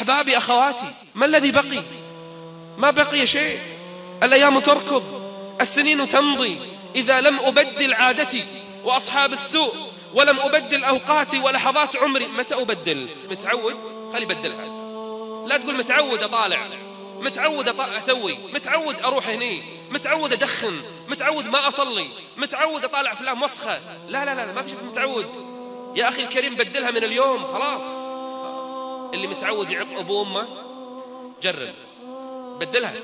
أحبابي أخواتي ما الذي بقي؟ ما بقي شيء. الأيام تركض السنين تمضي. إذا لم أبدل عادتي وأصحاب السوء ولم أبدل أوقاتي ولحظات عمري متى أبدل؟ متعود؟ خلي بدلها لا تقول متعود أطالع. متعود أسوي. متعود أروح هني. متعود أدخن. متعود ما أصلي. متعود أطالع أفلام وسخة. لا لا لا ما في شيء متعود. يا أخي الكريم بدلها من اليوم خلاص. اللي متعود يعق أبوه وأمه جرب بدلها.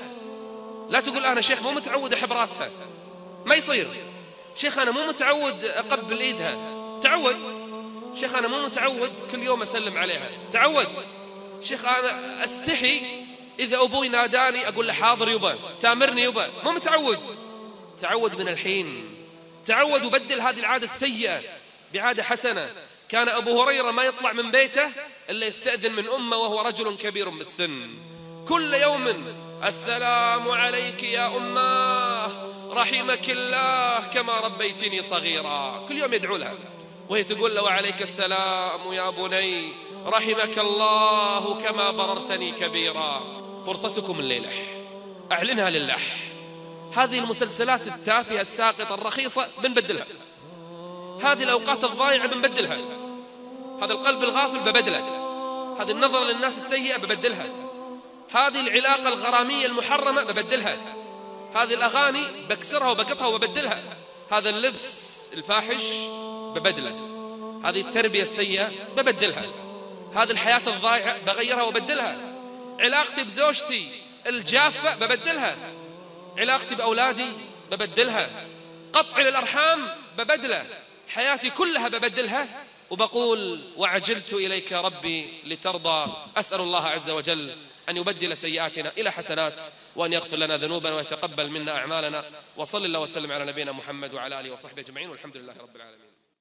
لا تقول أنا شيخ مو متعود أحب رأسها. ما يصير. شيخ أنا مو متعود أقبل إيدها. تعود. شيخ أنا مو متعود كل يوم أسلم عليها. تعود. شيخ أنا أستحي إذا أبوي ناداني أقول له حاضر يبا تأمرني يبا. مو متعود. تعود من الحين. تعود وبدل هذه العادة السيئة بعادة حسنة. كان أبو هريرة ما يطلع من بيته إلا يستأذن من أمه وهو رجل كبير بالسن. كل يوم السلام عليك يا أماه رحمك الله كما ربيتني صغيرا. كل يوم يدعو لها وهي تقول له وعليك السلام يا بني رحمك الله كما بررتني كبيرا. فرصتكم الليلة أعلنها لله. هذه المسلسلات التافهة الساقطة الرخيصة بنبدلها هذه الأوقات الضائعة بنبدلها. هذا القلب الغافل ببدله. هذه النظرة للناس السيئة ببدلها. هذه العلاقة الغرامية المحرمة ببدلها. هذه الأغاني بكسرها وبقطها وببدلها. هذا اللبس الفاحش ببدله. هذه التربية السيئة ببدلها. هذه الحياة الضائعة بغيرها وبدلها. علاقتي بزوجتي الجافة ببدلها. علاقتي بأولادي ببدلها. قطع للأرحام ببدله. حياتي كلها ببدلها وبقول وعجلت إليك ربي لترضى. أسأل الله عز وجل أن يبدل سيئاتنا إلى حسنات وأن يغفر لنا ذنوبنا ويتقبل منا أعمالنا. وصل الله وسلم على نبينا محمد وعلى آله وصحبه أجمعين والحمد لله رب العالمين.